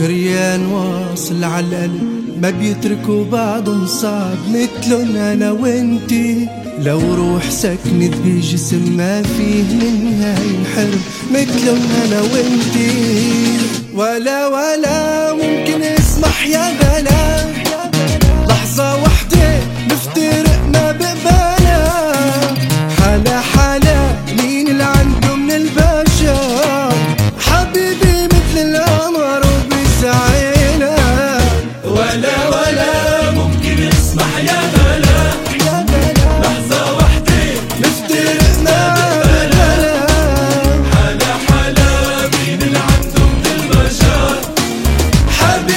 شريان واصل على القلب ما بيتركوا بعضهم صعب. مثلن أنا وانتي لو روح سكنت بجسم ما فيه منها ينحرم مثلن أنا وانتي ولا ولا ممكن اسمح يا بلا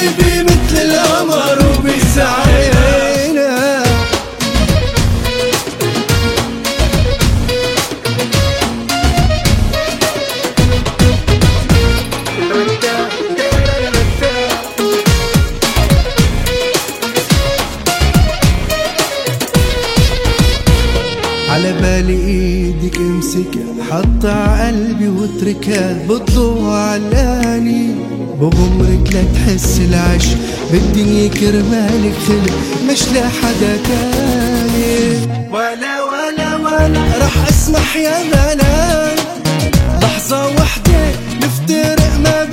حبيبي مثل القمر وبيسعينا على بالي إيدك امسكها حط ع قلبي واتركها بطلوع علاني بغمرك لا تحس العشق بالدنيا كرمالك خلق مش لحدا تاني. ولا ولا ولا. رح أسمح يا بلا لحظة وحدة نفترق ما ببالا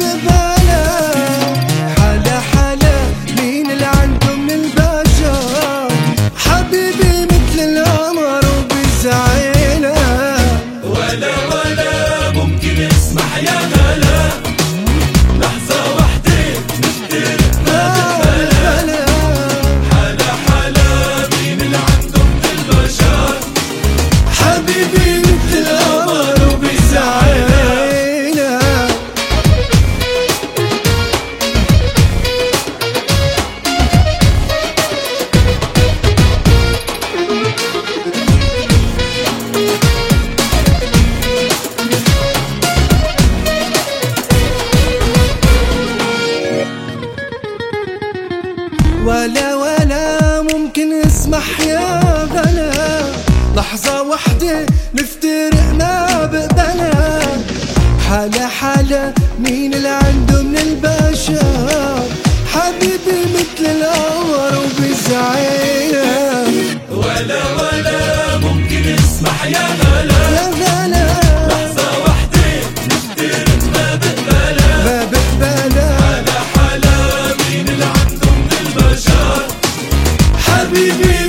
ولا ولا ممكن اسمح يا بلا لحظة وحدة نفترق ما بقبلا حالة حالة مين اللي عنده من البشر؟ حبيبي مثل القمر وبيسعينا ولا ولا ممكن اسمح يا يا Habibi